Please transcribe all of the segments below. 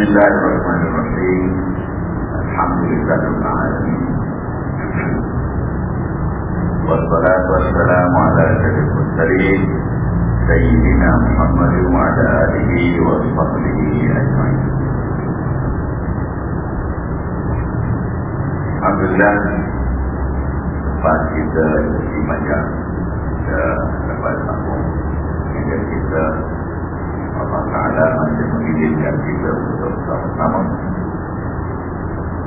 بسم الله الرحمن الرحيم. الحمد لله رب العالمين. والصلاة والسلام على أشرف المرسلين سيدنا محمد وعلى آله وصحبه أجمعين. Alhamdulillah Lepas kita di majak Kita dapat sambung. Hingga kita Allah Ta'ala masih mengizinkan kita untuk sama-sama.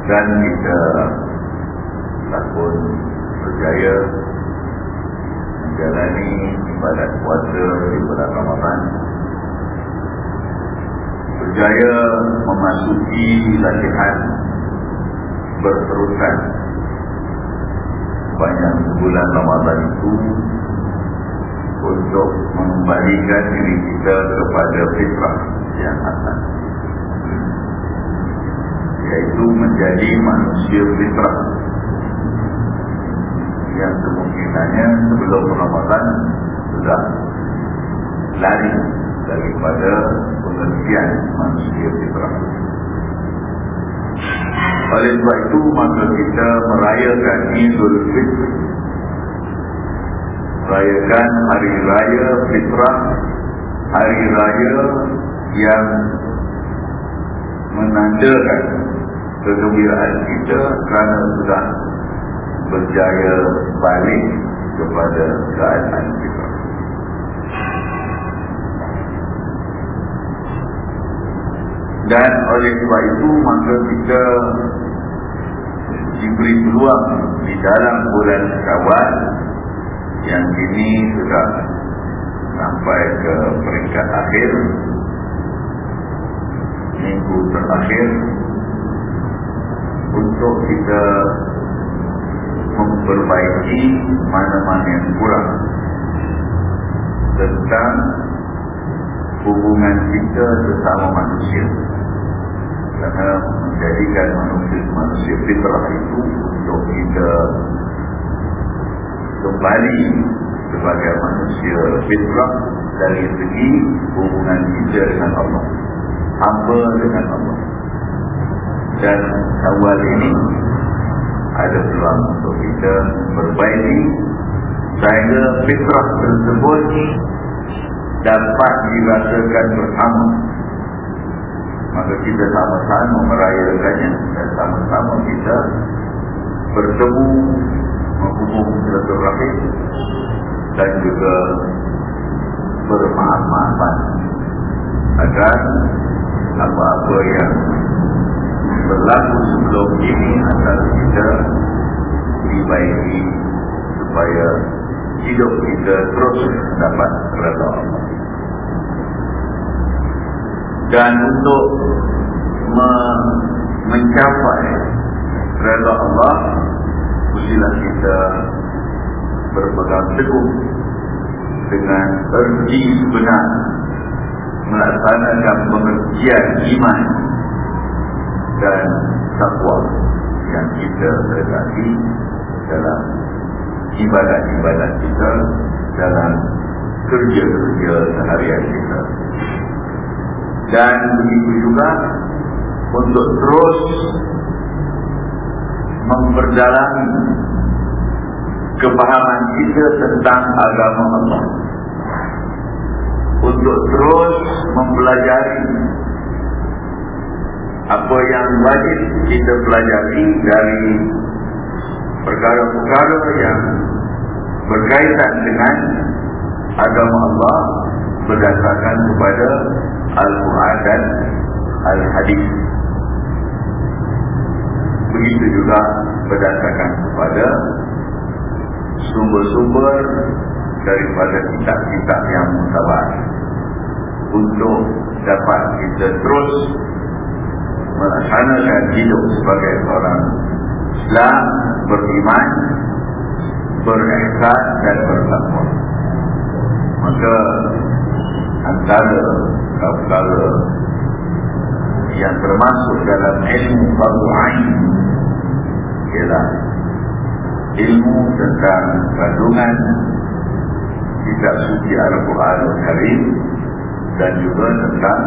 Dan kita Takut berjaya Menjalani ibadat puasa bulan Ramadan. Berjaya memasuki latihan berterusan. Banyak bulan Ramadan itu untuk mengembalikan diri kita kepada fitrah yang asal yaitu menjadi manusia fitrah. Yang kemungkinannya sebelum Ramadan sudah lari daripada pengertian manusia fitrah. Oleh sebab itu maka kita merayakan Idul Fitri Merayakan hari raya fitrah Hari raya yang menandakan kegembiraan kita kerana sudah berjaya balik kepada keadaan kita. Dan oleh sebab itu maka kita diberi peluang di dalam bulan Syawal yang kini sudah sampai ke peringkat akhir. Minggu terakhir. Untuk kita memperbaiki mana-mana yang kurang tentang hubungan kita sesama manusia. Kerana menjadikan manusia manusia fitrah itu untuk kita kembali sebagai manusia fitrah dari segi hubungan kita dengan Allah hamba dengan Allah. Dan awal ini ada peluang untuk kita berbaiki sehingga fitrah tersebut dapat dirasakan bersama. Maka kita sama-sama merayakannya dan sama-sama kita bertemu menghubung silaturahim dan juga bermaaf-maafan agar apa-apa yang berlaku sebelum ini antara kita dibaiki supaya hidup kita terus dapat Allah dan untuk me mencapai reda Allah mestilah kita berpegang teguh dengan erti sebenar melaksanakan pengertian iman dan takwa yang kita terjadi dalam ibadat-ibadat kita dalam kerja-kerja seharian kita. Dan begitu juga untuk terus memperdalami kepahaman kita tentang agama Allah untuk terus mempelajari apa yang wajib kita pelajari dari perkara-perkara yang berkaitan dengan agama Allah berdasarkan kepada Al-Quran dan Al-Hadis. Begitu juga berdasarkan kepada sumber-sumber daripada kitab-kitab yang mutabar. Untuk dapat kita terus melaksanakan hidup sebagai orang Islam beriman berihsan dan bertakwa. Maka antara perkara yang termasuk dalam ilmu fardu ain ialah ilmu tentang kandungan kitab suci Al-Quran Al-Karim dan juga tentang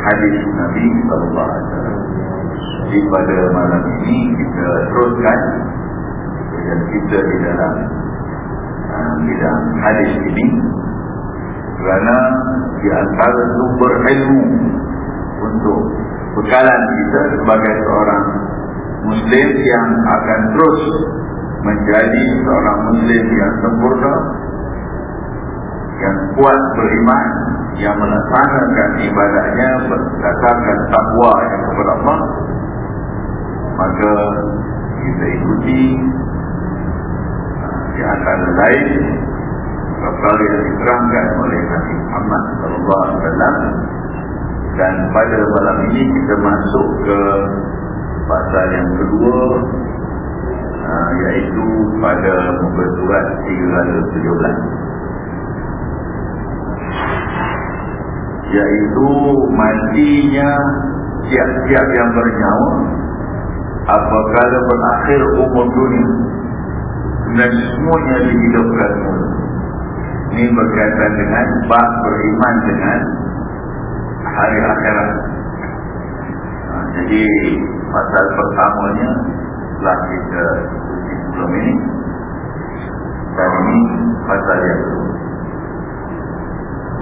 hadis Nabi Wasallam. Jadi pada malam ini kita teruskan dan kita di dalam bidang hadis ini kerana di antara sumber ilmu untuk bekalan kita sebagai seorang Muslim yang akan terus menjadi seorang Muslim yang sempurna yang kuat beriman yang melaksanakan ibadahnya berdasarkan takwa yang Allah. Maka kita ikuti di antara lain perkara yang diterangkan oleh Nabi Muhammad sallallahu alaihi wasallam dan pada malam ini kita masuk ke pasal yang kedua uh, iaitu pada muka surat 317 iaitu matinya siap-siap yang bernyawa apabila berakhir umur dunia. Dan semuanya dihidupkan. Ini berkaitan dengan bab beriman dengan hari akhirat. Ha, jadi pasal pertamanya telah kita sebelum ini ini pasal yang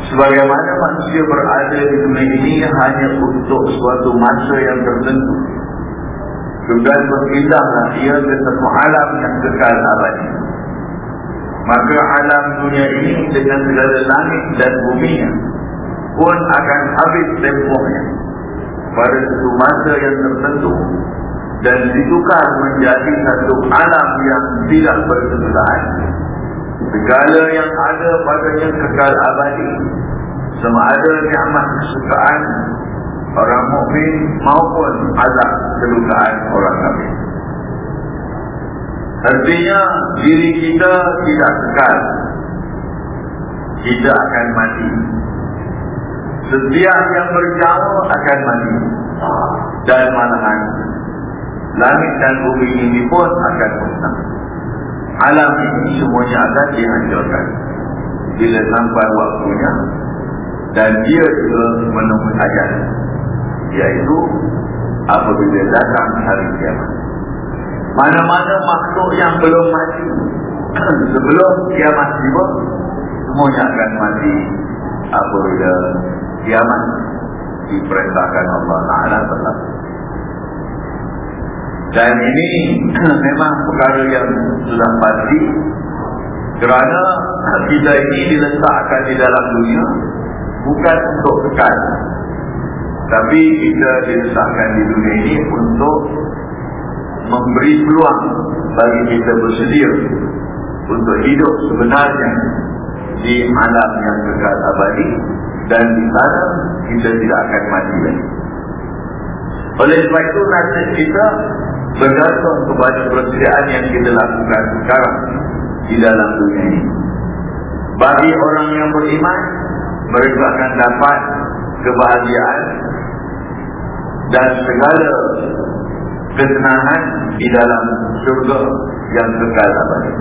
sebagaimana manusia berada di dunia ini hanya untuk suatu masa yang tertentu. Sudah berpindahlah ia ke satu alam yang kekal abadi. Maka alam dunia ini dengan segala langit dan bumi pun akan habis tempohnya pada satu masa yang tertentu dan ditukar menjadi satu alam yang tidak berkesudahan segala yang ada padanya kekal abadi sama ada ni'mat kesukaan orang mukmin maupun azab kedukaan orang kafir. Artinya diri kita tidak kekal. Kita akan mati. Setiap yang berjauh akan mati. Dan malahan langit dan bumi ini pun akan musnah. Alam ini semuanya akan dihancurkan. Bila sampai waktunya dan dia juga menunggu ajal yaitu apabila datang hari kiamat. Mana-mana makhluk yang belum mati sebelum kiamat tiba semuanya akan mati apabila kiamat diperintahkan Allah Taala tetap. Dan ini memang perkara yang sudah pasti. Kerana kita ini diletakkan di dalam dunia bukan untuk kekal. Tapi kita diletakkan di dunia ini untuk memberi peluang bagi kita bersedia untuk hidup sebenarnya di alam yang kekal abadi dan di sana kita tidak akan mati lagi. Oleh sebab itu nasib kita bergantung kepada persediaan yang kita lakukan sekarang di dalam dunia ini. Bagi orang yang beriman, mereka akan dapat kebahagiaan dan segala kesenangan di dalam surga yang kekal abadi.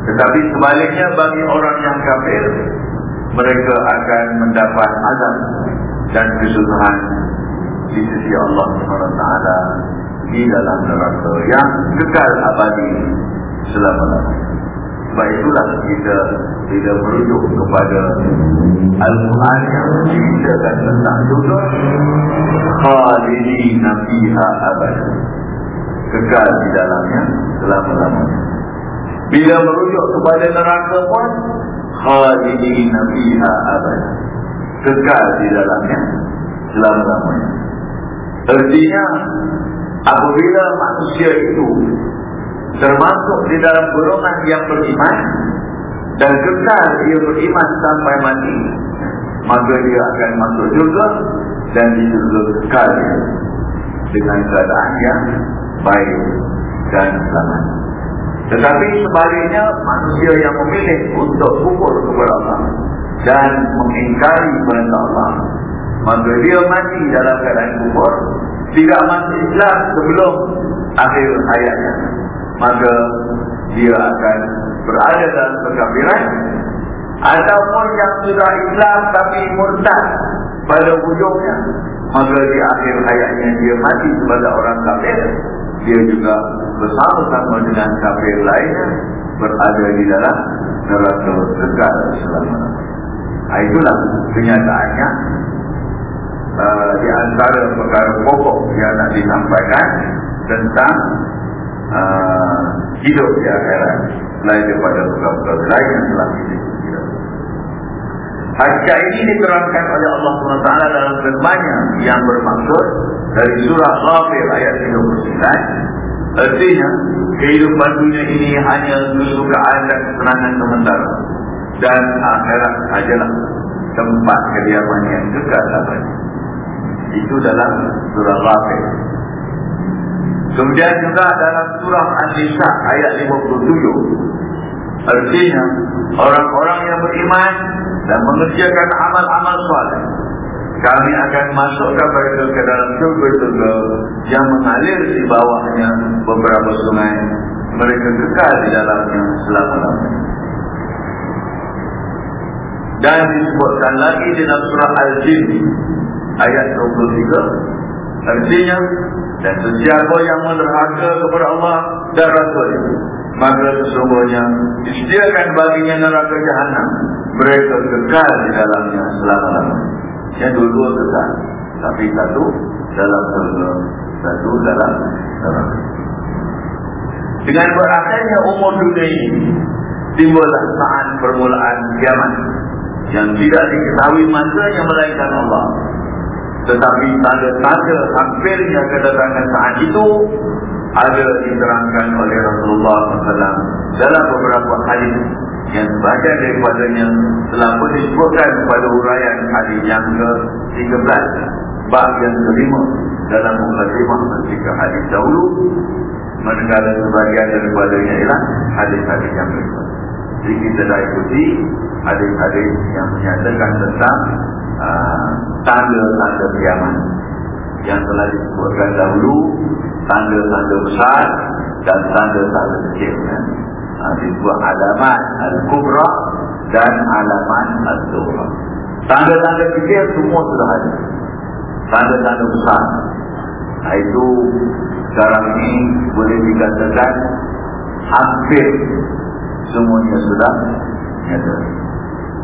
Tetapi sebaliknya bagi orang yang kafir, mereka akan mendapat azab dan kesusahan di sisi Allah SWT di dalam neraka yang kekal abadi selama-lamanya. Sebab itulah kita tidak merujuk kepada Al-Quran yang menceritakan tentang surga Khalidina fiha abad. Kekal di dalamnya selama-lamanya. Bila merujuk kepada neraka pun Khalidina fiha abad Kekal di dalamnya. Selama-lamanya Artinya Apabila manusia itu termasuk di dalam golongan yang beriman dan kekal dia beriman sampai mati maka dia akan masuk juga dan di surga kekal dengan keadaan yang baik dan selamat tetapi sebaliknya manusia yang memilih untuk kufur kepada Allah dan mengingkari perintah Allah maka dia mati dalam keadaan kufur tidak masuk Islam sebelum akhir hayatnya. Maka dia akan berada dalam kekafiran ataupun yang sudah Islam tapi murtad pada ujungnya maka di akhir hayatnya dia mati sebagai orang kafir dia juga bersama-sama dengan kafir lainnya berada di dalam neraka kekal selama nah, itulah kenyataannya. Uh, di antara perkara pokok yang nak disampaikan tentang uh, hidup di akhirat. Lain daripada perkara-perkara lain yang telah Hajjah ini diterangkan oleh Allah SWT dalam firmannya yang bermaksud dari surah Ghafir ayat 39 artinya kehidupan dunia ini hanya kesukaan dan kesenangan sementara. Dan akhirat sajalah tempat kediaman yang kekal abadi itu dalam surah Ghafir kemudian juga dalam surah An-Nisa ayat 57 artinya orang-orang yang beriman dan mengerjakan amal-amal soleh kami akan masukkan mereka ke dalam surga-surga yang mengalir di bawahnya beberapa sungai. Mereka kekal di dalamnya selama-lamanya. Dan disebutkan lagi dalam surah Al-Jin ayat 23 artinya dan sesiapa yang menerhaka kepada Allah dan Rasulnya maka sesungguhnya disediakan baginya neraka jahanam. Mereka kekal di dalamnya selama-lamanya yang dua-dua kekal tapi satu dalam satu dalam neraka. Dengan berakhirnya umur dunia ini timbullah saat permulaan kiamat yang tidak diketahui masanya melainkan Allah. Tetapi tanda-tanda hampirnya kedatangan saat itu ada diterangkan oleh Rasulullah SAW dalam beberapa hadis yang sebagian daripadanya telah pun disebutkan pada huraian hadis yang ke-13 bab yang kelima dalam mukadimah ketika hadis dahulu. Manakala sebagian daripadanya ialah hadis-hadis yang kelima jadi kita dah ikuti hadis-hadis yang menyatakan tentang uh, tanda-tanda kiamat. Yang telah disebutkan dahulu tanda-tanda besar dan tanda-tanda kecil? Disebut alamat al-kubra dan alamat al-subra tanda-tanda kecil semua sudah ada. Tanda-tanda besar. Itu sekarang ini boleh dikatakan hampir semuanya sudah ada.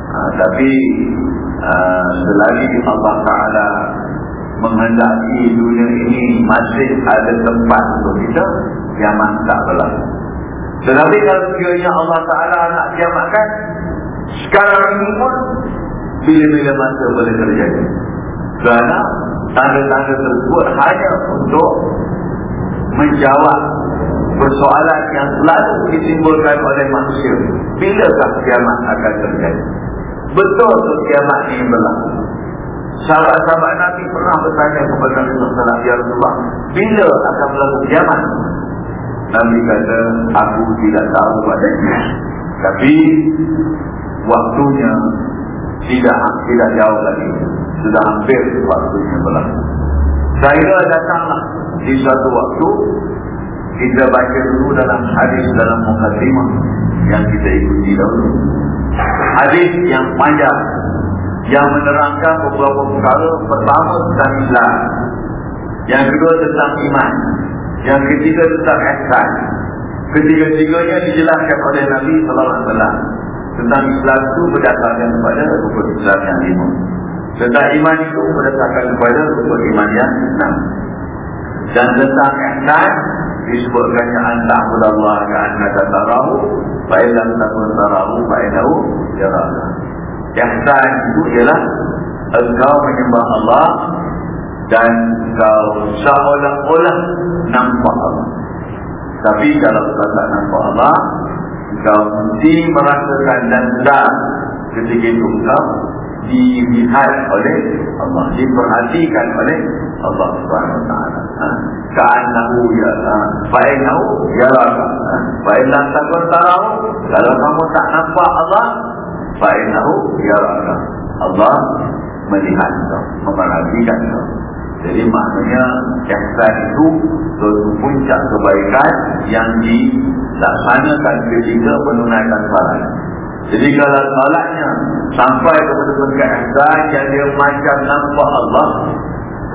Ha, tapi uh, selagi Allah Ta'ala menghendaki dunia ini masih ada tempat untuk kita kiamat tak berlaku tetapi kalau sekiranya Allah Ta'ala nak kiamatkan sekarang ini pun bila-bila masa boleh terjadi. Kerana tanda-tanda tersebut hanya untuk menjawab persoalan yang selalu ditimbulkan oleh manusia bilakah kiamat akan terjadi. Betul tu kiamat ini berlaku. Sahabat-sahabat Nabi pernah bertanya kepada Nabi Sallallahu Ya Rasulullah Bila akan berlaku kiamat Nabi kata Aku tidak tahu padanya Tapi Waktunya Tidak tidak jauh lagi. Sudah hampir waktunya berlaku. Saya datanglah Di suatu waktu Kita baca dulu dalam hadis Dalam mukadimah Yang kita ikuti dahulu. Hadis yang panjang yang menerangkan beberapa perkara pertama tentang Islam. Yang kedua tentang iman yang ketiga tentang ihsan. Ketiga-tiganya dijelaskan oleh Nabi SAW tentang Islam itu berdasarkan kepada rukun Islam yang lima. Tentang iman itu berdasarkan kepada rukun iman yang enam. Dan tentang ihsan disebutkannya anta Allah ka'anna tatarahu fa'ilam takun tarahu fa'ilahu yarana Ihsan itu ialah engkau menyembah Allah dan engkau seolah-olah nampak Allah. Tapi kalau engkau tak nampak Allah, engkau mesti merasakan dan sedar ketika itu engkau dilihat oleh Allah, diperhatikan oleh Allah Taala. Ha? Ka'annahu ya fa'inahu ya raka. Fa'inlah takut tahu kalau kamu tak nampak Allah, fa'inahu yaraka Allah melihat kau memerhatikan kau jadi maknanya ihsan itu suatu puncak kebaikan yang dilaksanakan ketika menunaikan salat. Jadi kalau salatnya sampai kepada puncak ihsan yang dia macam nampak Allah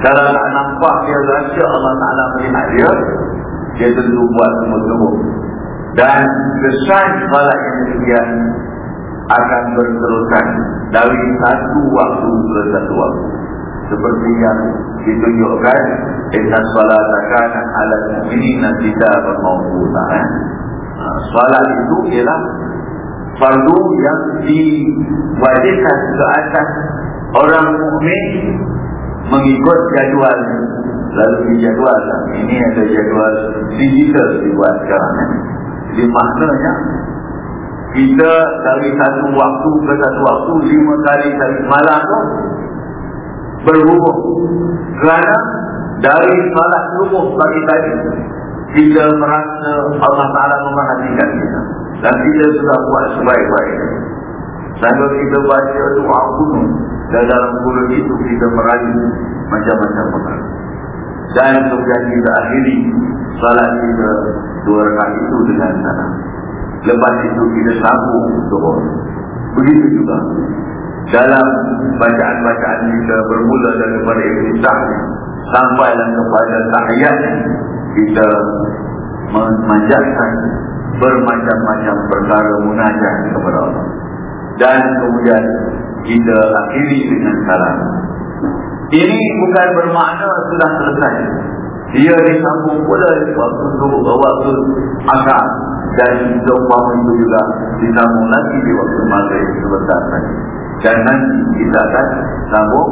Kalau tak nampak dia rasa Allah Ta'ala melihat dia Dia tentu buat semua-semua. Dan kesan salat yang demikian Akan berterusan Dari satu waktu ke satu waktu. Seperti yang ditunjukkan Inna salat akan ala mu'minin kita bermauputan ha, Salat itu ialah Fardu yang diwajibkan ke atas orang mukmin mengikut jadual. Lalu dijadual ini ada jadual digital dibuat sekarang jadi maknanya kita dari satu waktu ke satu waktu lima kali dari malam tu berhubung kerana dari salat subuh pagi tadi kita merasa Allah Ta'ala memerhatikan kita dan kita sudah buat sebaik-baiknya Sambil kita baca doa kuno dan dalam kuno itu kita merayu macam-macam perkara. Dan kemudian kita akhiri salat kita dua rakaat itu dengan sana. Lepas itu kita sambung doa. Begitu juga dalam bacaan-bacaan kita bermula daripada ikhtisah sampai kepada tahiyat kita memanjatkan bermacam-macam perkara munajat kepada Allah dan kemudian kita akhiri dengan salam. Ini bukan bermakna sudah selesai. Dia disambung pula waktu subuh, waktu akar dan seumpama itu juga disambung lagi di waktu maghrib sebentar saja. Dan nanti kita akan sambung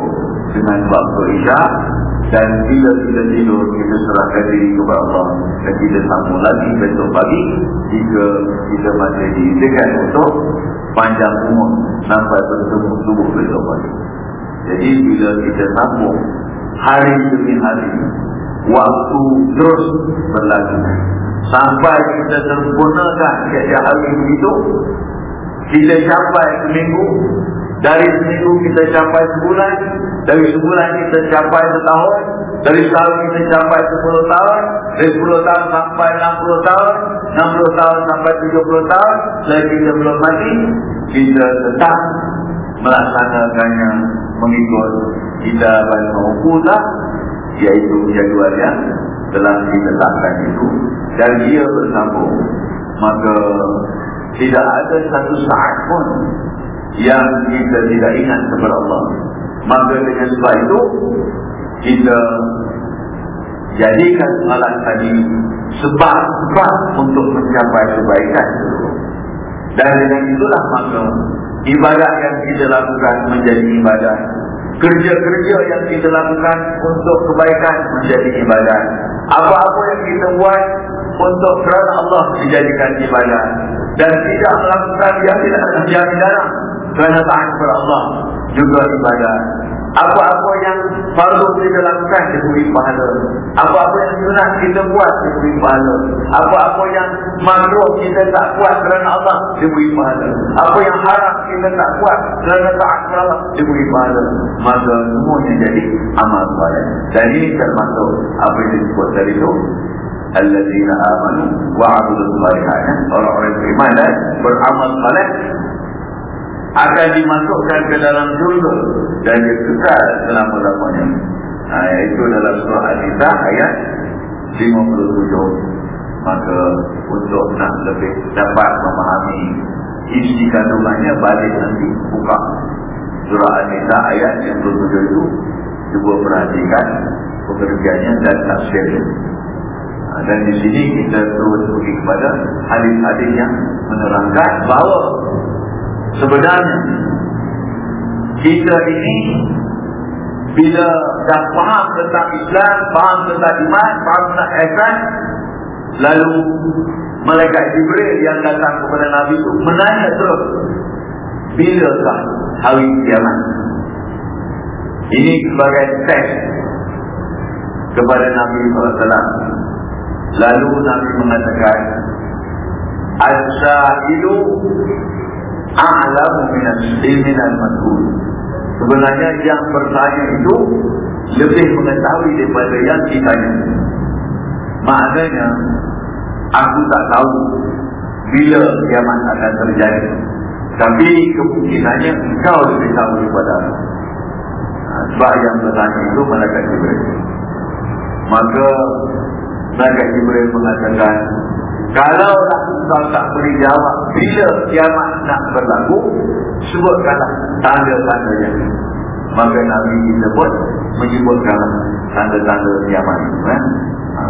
dengan waktu isyak dan bila kita tidur kita serahkan diri kepada Allah. Dan kita sambung lagi besok pagi jika kita masih diizinkan untuk panjang umur sampai bertemu tubuh besok pagi. Jadi bila kita sambung hari demi hari waktu terus berlaku. Sampai kita sempurnakan setiap hari itu kita capai seminggu dari seminggu kita capai sebulan dari sebulan kita capai setahun dari setahun kita capai sepuluh tahun dari sepuluh tahun sampai enam puluh tahun enam puluh tahun sampai tujuh puluh tahun lagi kita belum mati kita tetap melaksanakannya mengikut kita bagi maupun iaitu jadual yang telah ditetapkan itu. Dan dia bersambung. Maka tidak ada satu saat pun yang kita tidak ingat kepada Allah. Maka dengan sebab itu kita jadikan salat tadi sebab-sebab untuk mencapai kebaikan. Dan dengan itulah maka ibadat yang kita lakukan menjadi ibadat. Kerja-kerja yang kita lakukan untuk kebaikan menjadi ibadat. Apa-apa yang kita buat untuk kerana Allah dijadikan ibadat. Dan tidak melakukan yang tidak terjadi dalam kerana taat kepada Allah juga ibadat apa-apa yang fardu kita lakukan diberi pahala. Apa-apa yang sunat kita buat diberi pahala. Apa-apa yang makruh kita tak buat kerana Allah diberi pahala. Apa yang haram kita tak buat kerana taat kepada Allah diberi pahala. Maka semuanya jadi amal soleh. Dan ini termasuk apa yang disebut tadi itu alladzina amanu wa 'amilus shalihat orang-orang beriman dan beramal saleh akan dimasukkan ke dalam surga dan dia kekal selama-lamanya. Ha, itu dalam surah Al-Nisa ayat 57. Maka untuk nak lebih dapat memahami isi kandungannya balik nanti buka surah Al-Nisa ayat 57 itu cuba perhatikan pekerjaannya dan tafsirnya. Ha, dan di sini kita terus pergi kepada hadis-hadis yang menerangkan bahawa Sebenarnya kita ini bila dah faham tentang Islam, faham tentang iman, faham tentang ihsan, lalu malaikat Jibril yang datang kepada Nabi itu menanya terus, bilakah hari kiamat? Ini sebagai test kepada Nabi SAW. Lalu Nabi mengatakan, Al-Sa'ilu a'lamu minas ilmin al-madhul sebenarnya yang bertanya itu lebih mengetahui daripada yang ditanya. Maknanya aku tak tahu bila kiamat akan terjadi. Tapi kemungkinannya engkau lebih tahu daripada aku. Sebab yang bertanya itu Malaikat Jibril. Maka Malaikat Jibril mengatakan kalau kau tak beri jawab bila kiamat nak berlaku sebutkanlah tanda-tandanya maka Nabi kita pun menyebutkan tanda-tanda kiamat eh? ha.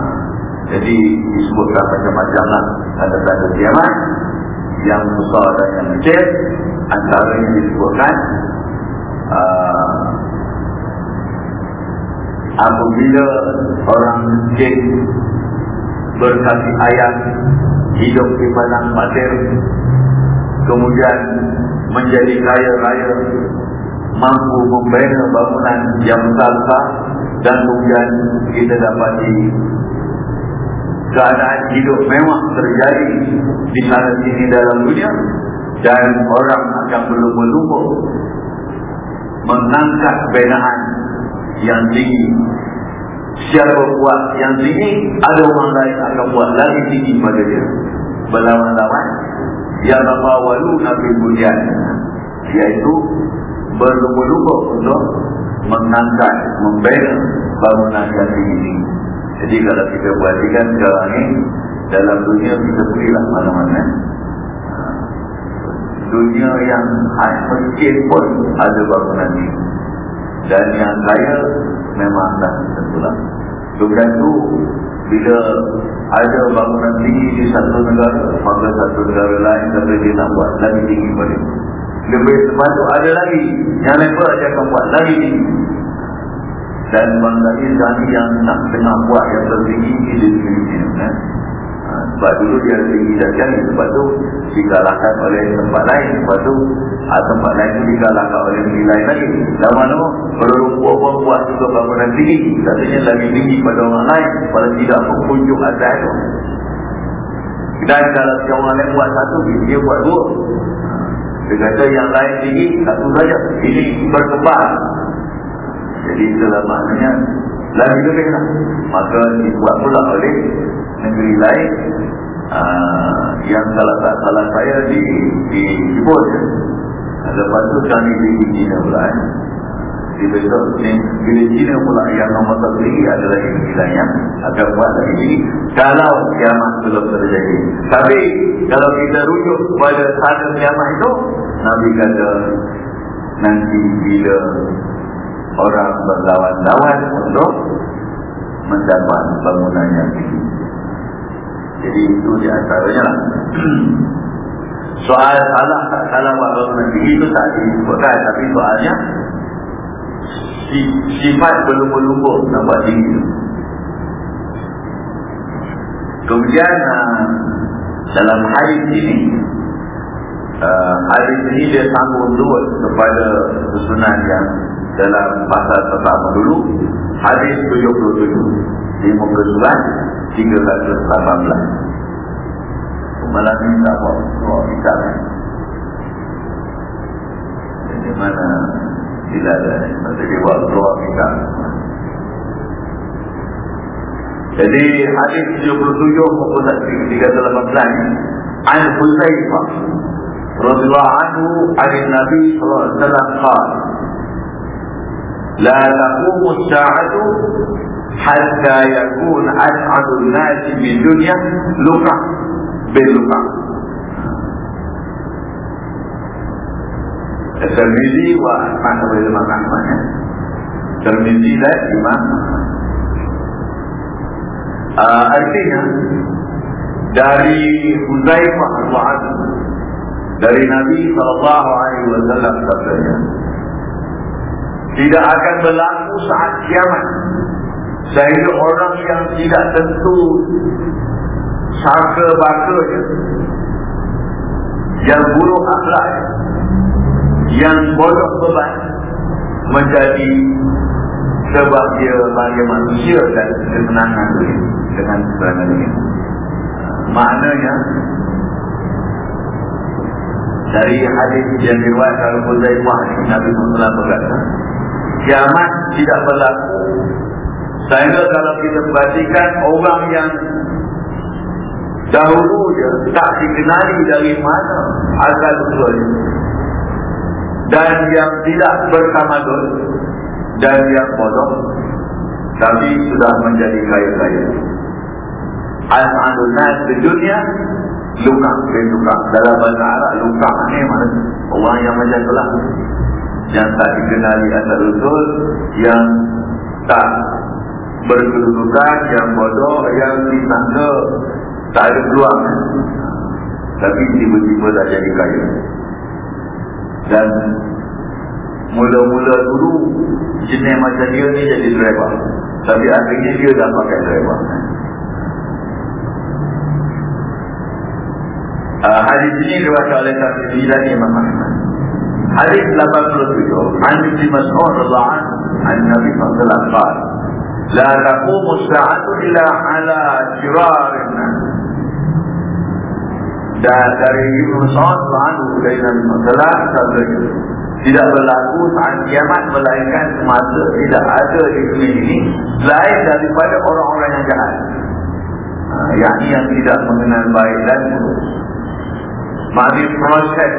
jadi disebutkan macam-macam lah tanda-tanda kiamat yang besar dan yang kecil antara yang disebutkan uh, apabila orang miskin berkasih ayat hidup di padang pasir kemudian menjadi kaya-raya mampu membina bangunan yang besar dan kemudian kita dapati keadaan hidup memang terjadi di sana sini dalam dunia dan orang akan berlumba-lumba mengangkat benaan yang tinggi siapa buat yang tinggi ada orang lain akan buat lagi tinggi pada dia. Berlawan-lawan yang walu nabi budian iaitu berlumba-lumba untuk mengangkat membela bangunan yang tinggi jadi kalau kita perhatikan sekarang ni dalam dunia kita berilah mana-mana. Dunia yang miskin pun ada bangunan ini dan yang kaya memang tak tertulang Bukan itu bila ada bangunan tinggi di satu negara maka satu negara lain tapi dia nak buat lagi tinggi pada lebih sepatut ada lagi yang pun dia akan buat lagi tinggi. Dan bangsa Islami yang nak tengah buat yang tertinggi di eh? Sebab dulu dia tinggi dan jari sebab tu dikalahkan oleh tempat lain. Sebab tu ah, tempat lain tu dikalahkan oleh negeri lain lagi. Dan mana berlumpur pun buat juga bangunan tinggi. Katanya lagi tinggi pada orang lain. Pada tidak mengunjuk atas itu. Dan kalau si orang lain buat satu dia buat dua. Dia kata yang lain tinggi satu saja. Ini berkembang. Jadi itulah maknanya lagi lebih lah maka dibuat pula oleh negeri lain uh, yang salah tak salah saya di di Jepun. Lepas tu kami di China pula eh. di besok ni bila China pula yang nomor satu lagi ada lagi negeri lain yang akan buat lagi. Ini kalau kiamat belum terjadi. Tapi kalau kita rujuk pada tanda kiamat itu Nabi kata nanti bila orang berlawan-lawan untuk mendapat bangunan yang tinggi. Jadi itu di antaranya lah. Soal salah tak salah buat bangunan tinggi itu tak disebutkan. Tapi soalnya sifat berlumur-lumur nak buat tinggi itu. Kemudian uh, dalam hadis ini uh, hadis ini dia sambung dua kepada susunan yang dalam pasal pertama dulu hadis 77 di muka surat 318 malam ini tak buat doa kita. Di mana tidak ada nanti dia buat doa kita. Jadi hadis 77 muka surat 318 An Huzaifah radhiyallahu anhu an Nabi sallallahu alaihi wasallam لا تقوم الساعة حتى يكون أسعد الناس في الدنيا لقع باللقع الترمذي وأحمد بن الإمام أحمد. الترمذي لا إمام uh, artinya dari Huzaifah radhiyallahu dari Nabi sallallahu alaihi wasallam katanya tidak akan berlaku saat kiamat. Sehingga orang yang tidak tentu sangka bakanya yang buruk akhlak yang bodoh beban menjadi sebab dia bagi manusia dan kemenangan ini dengan serangan ini. Maknanya dari hadis yang diriwayatkan oleh Nabi Muhammad berkata kiamat tidak berlaku. Sehingga kalau kita perhatikan orang yang dahulu dia tak dikenali dari mana asal usulnya dan yang tidak bertamadun dan yang bodoh tapi sudah menjadi kaya-kaya Al-Ma'adul Nas di dunia luka luka dalam bahasa Arab luka ni mana orang yang macam itulah yang tak dikenali asal usul yang tak berkedudukan yang bodoh yang disangka tak ada peluang. Tapi tiba-tiba tak jadi kaya. Dan mula-mula dulu jenis macam dia ni jadi driver tapi akhirnya dia dah pakai driver uh, hadis ini diwakil oleh Tafsir dan Imam Ahmad hadis 87 An Ibn Mas'ud radhiyallahu anhu an Nabi sallallahu alaihi wasallam la taqumu as-sa'atu illa ala shirarin dan dari Ibn Mas'ud radhiyallahu dari Nabi sallallahu alaihi tidak berlaku saat kiamat melainkan semasa tidak ada di dunia ini lain daripada orang-orang yang jahat. Uh, yang yang tidak mengenal baik dan buruk. Mari proses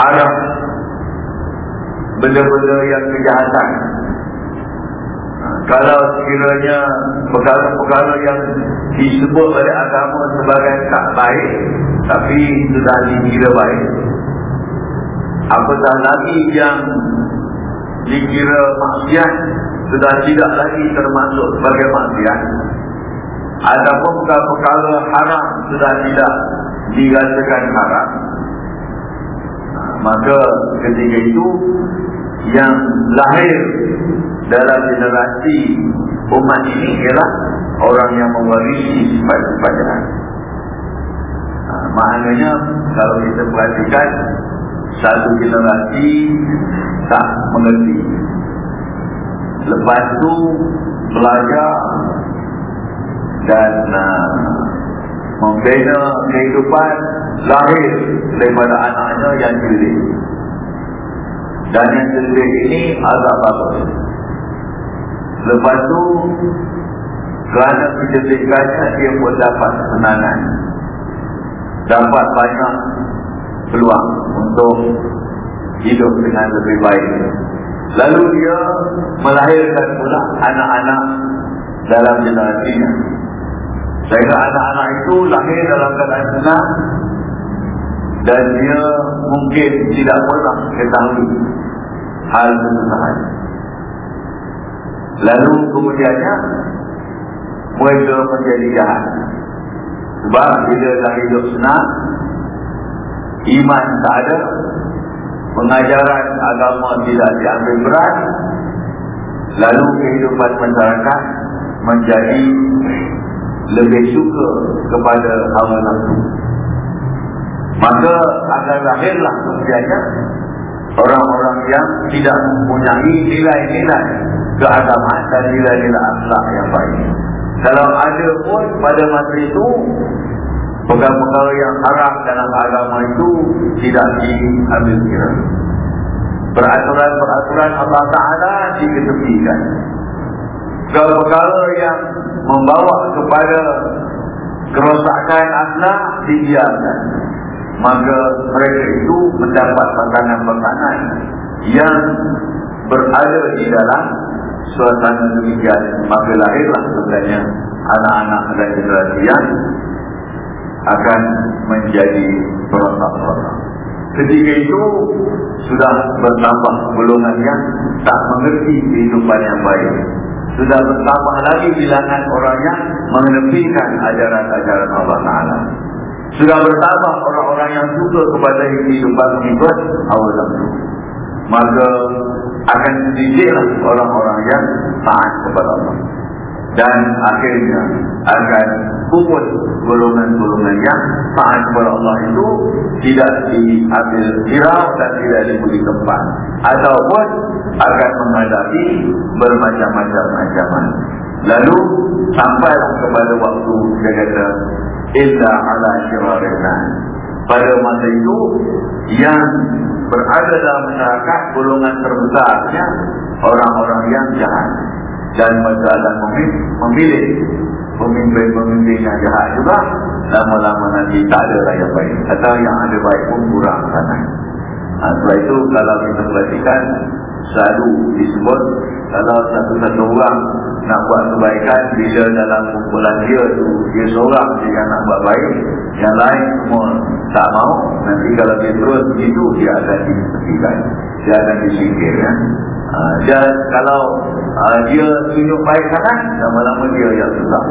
arah benda-benda yang kejahatan. Kalau sekiranya perkara-perkara yang disebut oleh agama sebagai tak baik, tapi sudah dikira baik. Apatah lagi yang dikira maksiat, sudah tidak lagi termasuk sebagai maksiat. Adapun perkara-perkara haram sudah tidak dirasakan haram maka ketika itu yang lahir dalam generasi umat ini ialah orang yang mewarisi sifat-sifat jahat ha, maknanya kalau kita perhatikan satu generasi tak mengerti. Lepas tu belajar dan uh, membina kehidupan lahir daripada anaknya yang cerdik. Dan yang cerdik ini agak bagus. Lepas tu, kerana kecerdikannya dia pun dapat senangan. Dapat banyak peluang untuk hidup dengan lebih baik. Lalu dia melahirkan pula anak-anak dalam generasinya. Sehingga anak-anak itu lahir dalam keadaan senang dan dia mungkin tidak pernah ketahui hal kesusahan. Lalu kemudiannya mereka menjadi jahat. Sebab bila dah hidup senang, iman tak ada, pengajaran agama tidak diambil berat, lalu kehidupan masyarakat menjadi lebih suka kepada hawa nafsu. Maka akan lahirlah kemudiannya orang-orang yang tidak mempunyai nilai-nilai keagamaan dan nilai-nilai akhlak yang baik. Kalau ada pun pada masa itu perkara-perkara yang haram dalam agama itu tidak diambil kira. Peraturan-peraturan Allah Ta'ala diketepikan perkara-perkara yang membawa kepada kerosakan akhlak dibiarkan. Maka mereka itu mendapat pantangan-pantangan yang berada di dalam suasana demikian. Maka lahirlah sebenarnya anak-anak dan generasi yang akan menjadi perosak-perosak. Ketika itu sudah bertambah golongan yang tak mengerti kehidupan yang baik sudah bertambah lagi bilangan orang yang mengenepikan ajaran-ajaran Allah Ta'ala. Sudah bertambah orang-orang yang suka kepada kehidupan mengikut Allah Ta'ala. Maka akan sedikitlah orang-orang yang taat kepada Allah. Dan akhirnya akan pupus golongan-golongan yang taat kepada Allah itu tidak diambil hirau dan tidak diberi tempat. Ataupun akan menghadapi bermacam-macam ancaman. Lalu sampailah kepada waktu dia kata illa ala syirarina. Pada masa itu yang berada dalam masyarakat golongan terbesarnya orang-orang yang jahat dan masalah memilih pemimpin-pemimpin yang jahat juga lama-lama nanti tak ada lah yang baik atau yang ada baik pun kurang sangat. Ha, sebab itu kalau kita perhatikan selalu disebut kalau satu-satu orang nak buat kebaikan bila dalam kumpulan dia tu dia seorang dia nak buat baik yang lain semua tak mau nanti kalau dia terus begitu dia akan disepikan dia akan disingkir ya. Uh, dan kalau uh, dia tunjuk baik sangat lama-lama dia yang susah.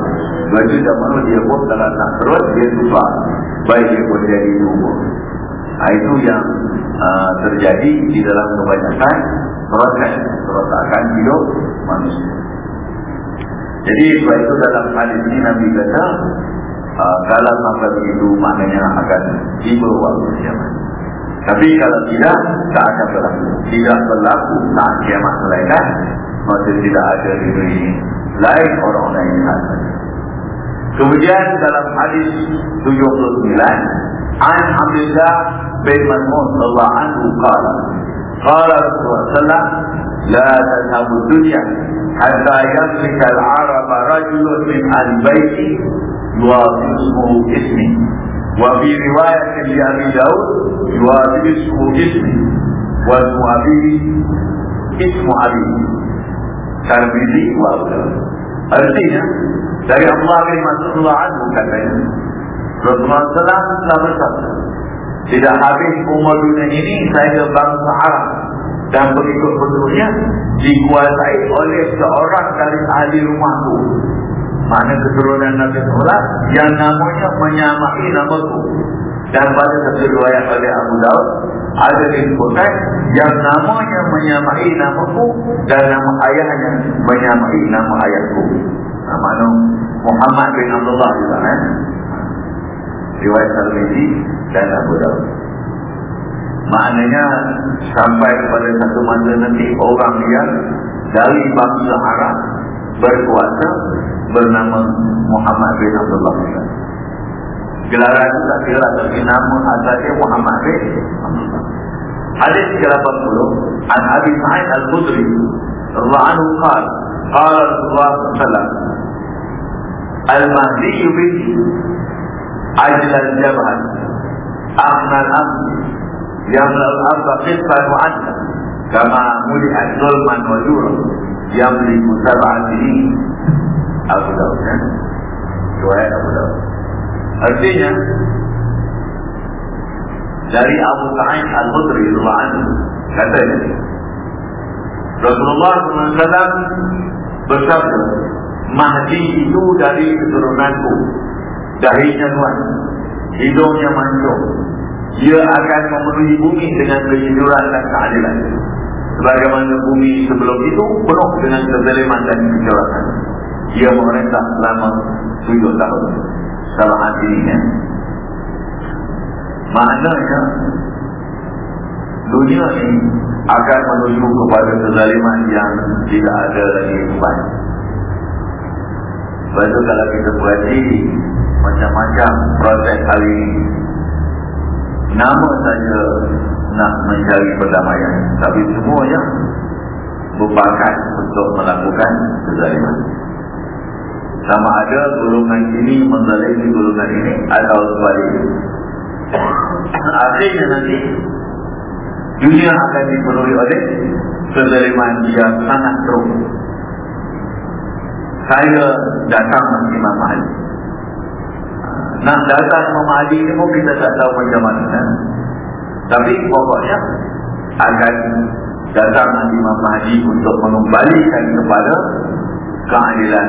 Itu zaman dia pun kalau nak terus dia susah. Baik dia pun jadi tumbuh uh, itu yang terjadi di dalam kebanyakan proses kerosakan hidup manusia. Jadi sebab itu dalam hadis ini Nabi kata kalau sampai begitu maknanya akan tiba waktu kiamat tapi kalau tidak, tak akan berlaku. Tidak berlaku saat kiamat melaikan, maka tidak ada di dunia ini. Lain orang-orang yang lihat. Kemudian dalam hadis 79, An Abdullah bin Mas'ud sallallahu anhu qala qala Rasulullah la tadhabu dunya hatta yamlika al-arab rajulun min al-bayti yuwafismuhu ismi وفي رواية لأبي داود يوافق اسمه اسمي واسم أبيه اسم أبيه ترمذي وأبو داود Artinya dari Allah bin Mas'udullah Anhu katanya Rasulullah SAW telah bersabda Tidak habis umur dunia ini saya ke bangsa Arab dan pengikut betulnya dikuasai oleh seorang dari ahli rumahku mana keturunan Nabi Sallallahu yang namanya menyamai namaku dan pada satu riwayat oleh Abu Daud ada disebutkan yang namanya menyamai namaku dan nama ayahnya menyamai nama ayahku. Nama Muhammad bin Abdullah juga kan riwayat Al-Midi dan Abu Daud. Maknanya sampai kepada satu masa nanti orang yang dari bangsa Arab berkuasa bernama Muhammad bin Abdullah Gelaran itu tak kira tapi nama asalnya Muhammad bin Hadis 30 An Abi Sa'id Al-Khudri Allah anhu qal Qala Rasulullah SAW Al-Mahdi bihi Ajla al-Jabhat Akhna al-Amr Yamla al-Arba qisfan wa adla Kama muli'at zulman wa jura Yamliku sab'an ini Abu Daud kan? Riwayat Abu Daud. Artinya dari Abu Sa'id Al-Khudri radhiyallahu katanya Rasulullah SAW bersabda Mahdi itu dari keturunanku dahinya tuan hidungnya mancung dia akan memenuhi bumi dengan kejujuran dan keadilan sebagaimana bumi sebelum itu penuh dengan kezaliman dan kecurangan dia memerintah selama tujuh tahun. Salah hatinya maknanya dunia ini akan menuju kepada kezaliman yang tidak ada lagi kembali. Sebab itu kalau kita perhati macam-macam proses kali ini nama saja nak mencari perdamaian tapi semuanya berbakat untuk melakukan kezaliman sama ada golongan ini menzalimi golongan ini atau sebaliknya. Akhirnya nanti dunia akan dipenuhi oleh kezaliman yang sangat teruk. Saya datang Imam Ali. Nak datang Imam Ali ni pun kita tak tahu macam mana. Kan? Tapi pokoknya akan datang Imam Mahdi untuk mengembalikan kepada keadilan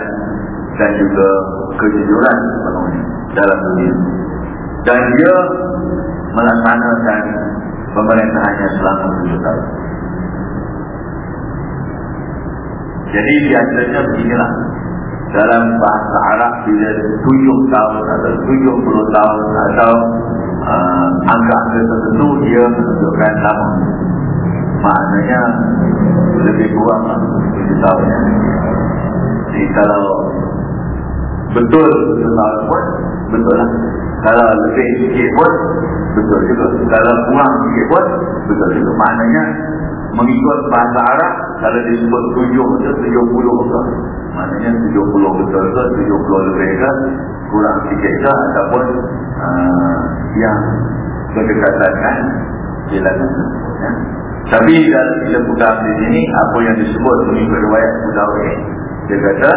dan juga kejujuran dalam dunia dan dia melaksanakan pemerintahannya selama tujuh tahun jadi biasanya beginilah dalam bahasa Arab bila tujuh tahun atau tujuh puluh tahun atau uh, angka tertentu dia menunjukkan lama maknanya lebih kurang tujuh tahun. Jadi kalau betul betul pun betul lah. Kalau lebih sikit pun betul juga. Kalau kurang sikit pun betul juga. Maknanya mengikut bahasa Arab kalau disebut tujuh itu tujuh puluh betul maknanya tujuh puluh betul ke tujuh puluh lebih ke kurang sikit ke ataupun uh, yang berdekatan kan bilangan ya. Tapi dalam kita budak di sini Apa yang disebut mengikut riwayat Budawi Dia kata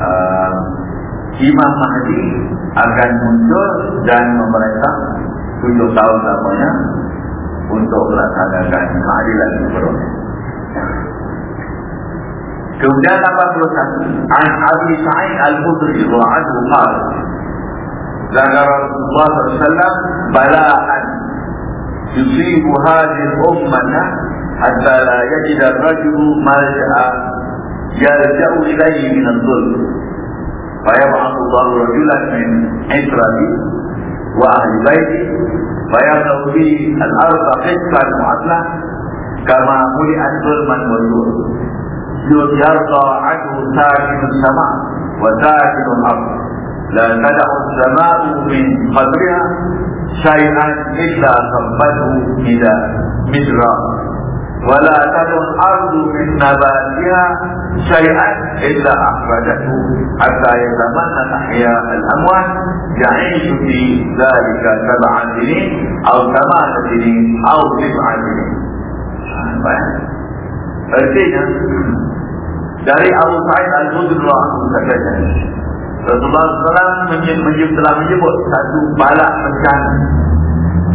uh, Imam Mahdi akan muncul dan memerintah tujuh tahun lamanya untuk melaksanakan keadilan seorang. Kemudian apa tulisan? An Abi Sa'id Al Khudri Ra'adu Mar. Zakar Rasulullah Sallam balaan. Yusibu hadir ummana hatta la yajid rajul malja'a yarja'u ilayhi min al-dhulm fa yab'athu dalu min isra'i وأهل بيته فيبلغ به الأرض قسطا معدلا كما ملئت ظلما وجوعا يرضى عنه ساكن السماء وساكن الأرض. لا تدع السماء من قدرها شيئا إلا صبته إلى مجرى. ولا تدع الارض من نباتها شيئا الا اخرجته حتى يتمنى احياء الاموات يعيش في ذلك سبع سنين او ثمان سنين او تسع سنين Artinya dari Abu Sa'id Al-Khudri katanya Rasulullah SAW menyebut, telah menyebut satu balak bencana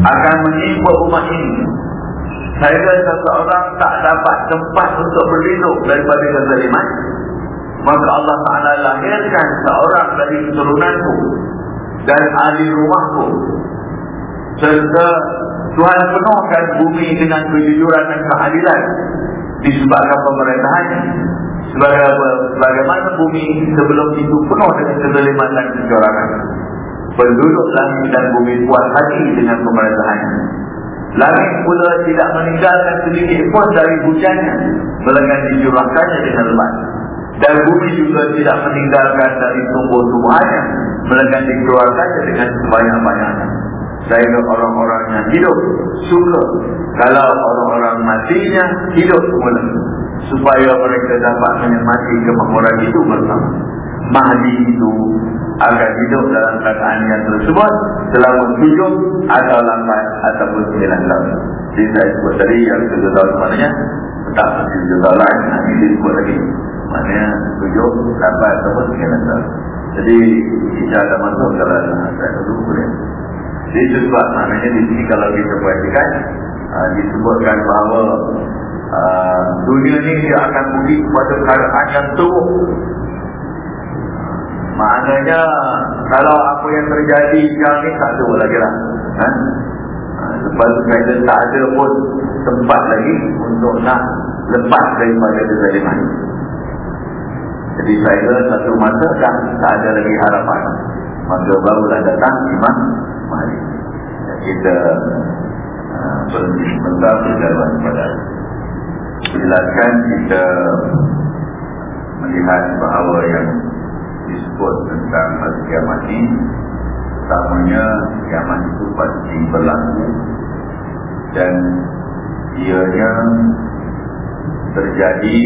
akan menimpa umat ini sehingga seseorang tak dapat tempat untuk berlindung daripada kezaliman maka Allah Ta'ala lahirkan seorang dari keturunanku dan ahli rumahku serta Tuhan penuhkan bumi dengan kejujuran dan keadilan disebabkan pemerintahannya sebagaimana bumi sebelum itu penuh dengan kezaliman dan kecurangan. Penduduk langit dan bumi puas hati dengan pemerintahannya Langit pula tidak meninggalkan sedikit pun dari hujannya Melainkan dicurahkannya dengan lebat. Dan bumi juga tidak meninggalkan dari tumbuh-tumbuhannya Melainkan dikeluarkannya dengan sebanyak-banyaknya Sehingga orang-orang yang hidup suka Kalau orang-orang matinya hidup semula Supaya mereka dapat menikmati kemakmuran itu bersama Mahdi itu akan hidup dalam keadaan yang tersebut selama tujuh atau lapan ataupun sembilan tahun. Jadi saya sebut tadi yang tujuh tahun maknanya tak tujuh tahun lain. Ini disebut lagi. Maknanya tujuh, lapan ataupun sembilan tahun. Jadi kita ada masuk dalam saya dulu boleh. Jadi itu sebab maknanya di sini kalau kita perhatikan uh, disebutkan bahawa uh, dunia ini dia akan pergi kepada keadaan yang teruk Maknanya kalau apa yang terjadi sekarang ni tak ada lagi lah. Ha? Lepas tu kita tak ada pun tempat lagi untuk nak lepas daripada kezaliman. Jadi saya satu masa dah tak ada lagi harapan. Maka barulah datang Imam Mahdi. Kita uh, berhenti sebentar berjalan pada Jelaskan kita melihat bahawa yang disebut tentang hari kiamat ini. Pertamanya kiamat itu pasti berlaku. Dan ianya terjadi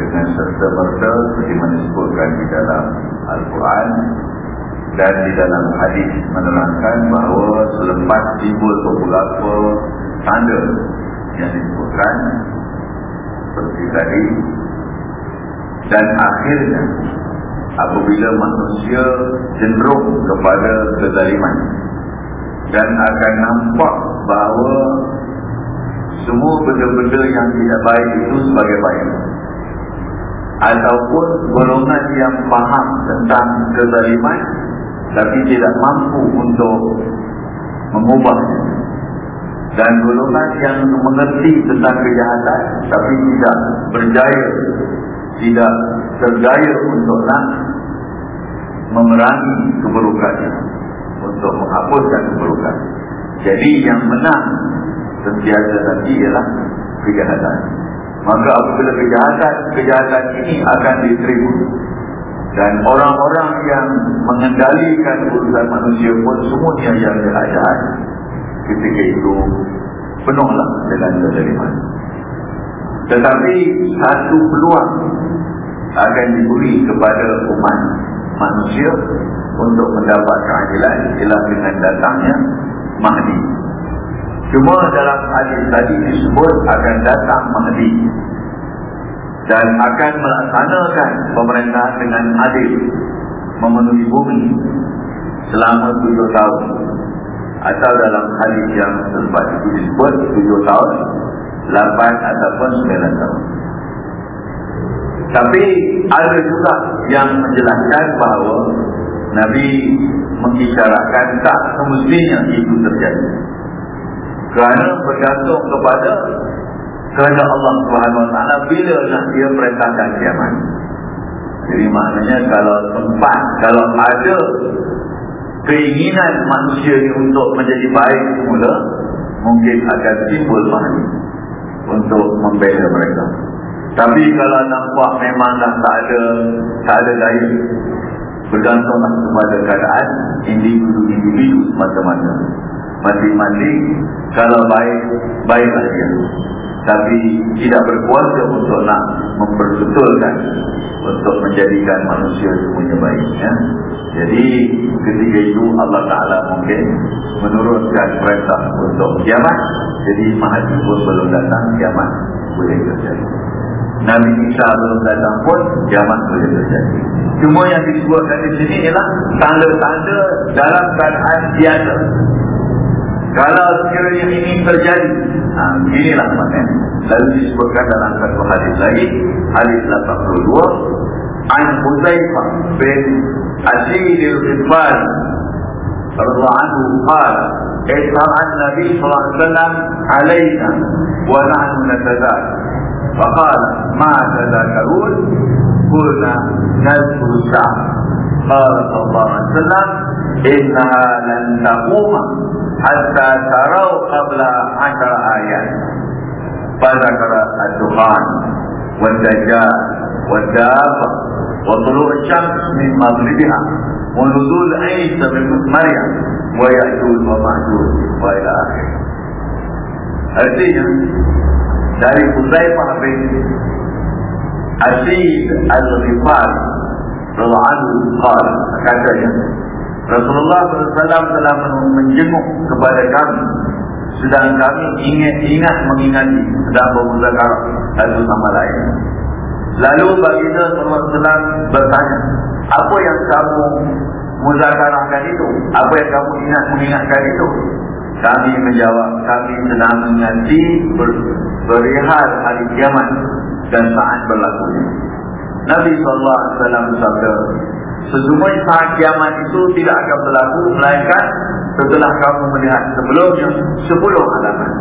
dengan serta-merta seperti disebutkan di dalam Al-Quran dan di dalam hadis menerangkan bahawa selepas timbul beberapa tanda yang disebutkan seperti tadi dan akhirnya apabila manusia cenderung kepada kezaliman. Dan akan nampak bahawa semua benda-benda yang tidak baik itu sebagai baik. Ataupun golongan yang faham tentang kezaliman tapi tidak mampu untuk mengubahnya. Dan golongan yang mengerti tentang kejahatan tapi tidak berjaya tidak tergaya untuk nak memerangi keburukan untuk menghapuskan keburukan. Jadi yang menang sentiasa nanti ialah kejahatan. Maka apabila kejahatan kejahatan ini akan diterima dan orang-orang yang mengendalikan urusan manusia pun semuanya yang jahat-jahat. Ketika itu penuhlah dengan kezaliman. Tetapi satu peluang akan diberi kepada umat manusia untuk mendapat keadilan ialah dengan datangnya Mahdi. Cuma dalam hadis tadi disebut akan datang Mahdi dan akan melaksanakan pemerintahan dengan adil memenuhi bumi selama tujuh tahun atau dalam hadis yang sempat disebut tujuh tahun lapan ataupun sembilan tahun tapi ada juga yang menjelaskan bahawa Nabi mengisyaratkan tak semestinya itu terjadi kerana bergantung kepada kerana Allah Taala bila nak dia perintahkan kiamat. Jadi maknanya kalau sempat, kalau ada keinginan manusia ini untuk menjadi baik semula, mungkin akan timbul mahal untuk membela mereka. Tapi kalau nampak memang dah tak ada tak ada lain bergantunglah kepada keadaan individu-individu semata-mata. Masing-masing kalau baik, baiklah dia tapi tidak berkuasa untuk nak memperbetulkan untuk menjadikan manusia semuanya baik ya. jadi ketika itu Allah Ta'ala mungkin menurunkan perintah untuk kiamat jadi mahasiswa belum datang kiamat boleh terjadi Nabi Isa belum datang pun kiamat boleh terjadi. Cuma yang disebutkan di sini ialah tanda-tanda dalam keadaan tiada. Kalau sekiranya ini terjadi ha, Inilah maknanya. Lalu disebutkan dalam satu hadis lagi Hadis 82 An Huzaifah bin Asyidil Rizwan Radha'anhu Qal Isa'an Nabi SAW Alayna Wa nahnu natazad Faqala Ma tazakarun Qulna Nazru Sa'ad Qala sallallahu alaihi wasallam Innaha lan taquma hatta tarau qabla ashar ayat fadzakara ad-dukhan wad-dajjal wad-dabba wa tulu' asy-syams min maghribiha wa nuzul Isa min Maryam wa Ya'juj wa Ma'juj wa ila akhir artinya dari Huzaifah bin Asyid radhiyallahu anhu katanya Rasulullah SAW telah menjenguk kepada kami sedang kami ingat ingat mengingati sedang bermuzakarah satu sama lain. Lalu baginda SAW bertanya, apa yang kamu muzakarahkan itu? Apa yang kamu ingat mengingatkan itu? Kami menjawab, kami sedang mengingati ber, berihal hari kiamat dan saat berlakunya. Nabi SAW bersabda, Sesungguhnya saat kiamat itu tidak akan berlaku Melainkan setelah kamu melihat sebelumnya Sepuluh alamat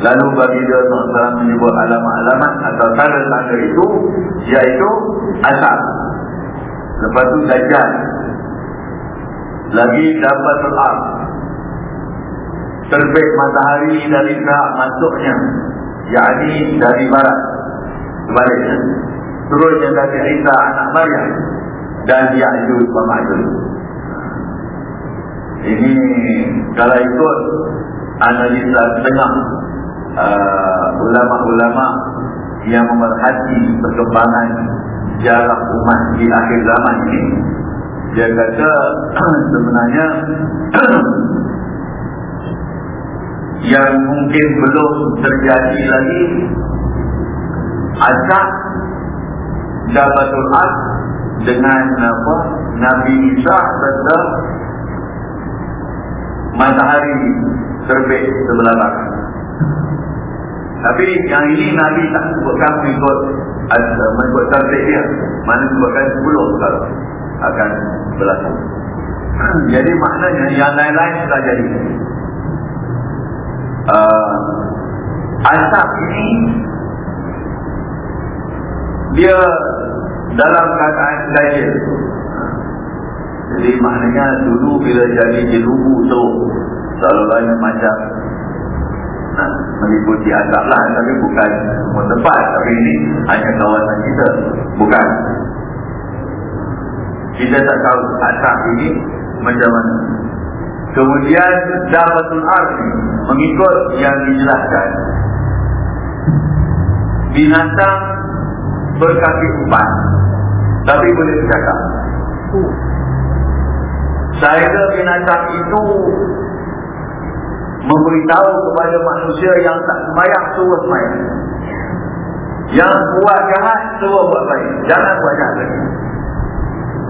Lalu bagi dia SAW menyebut alamat-alamat Atau tanda-tanda itu Iaitu asap Lepas itu dajjal. Lagi dapat terang Terbit matahari dari tak masuknya. Yang dari barat Sebaliknya Turunnya dari Isa anak Maryam dan Ya'juj wa Ma'juj. Ini kalau ikut analisa tengah uh, ulama-ulama yang memerhati perkembangan jarak umat di akhir zaman ini. Dia kata sebenarnya yang mungkin belum terjadi lagi asal dapatul as dengan apa Nabi Isa serta matahari terbit sebelah barat. Tapi yang ini Nabi tak sebutkan mengikut mengikut terbit dia. Mana sebutkan 10 kalau akan berlaku. Jadi maknanya yang lain-lain sudah jadi. Uh, asap ini dia dalam keadaan dajil jadi maknanya dulu bila jadi jelubu tu selalu banyak macam nak meliputi asap lah. Tapi bukan semua tempat tapi ini hanya kawasan kita. Bukan. Kita tak tahu asap ini macam mana kemudian dapatul arti mengikut yang dijelaskan. Binatang berkaki empat tapi boleh bercakap. Saya binatang itu memberitahu kepada manusia yang tak semayang suruh semayang yang buat jahat suruh buat baik. Jangan buat jahat lagi.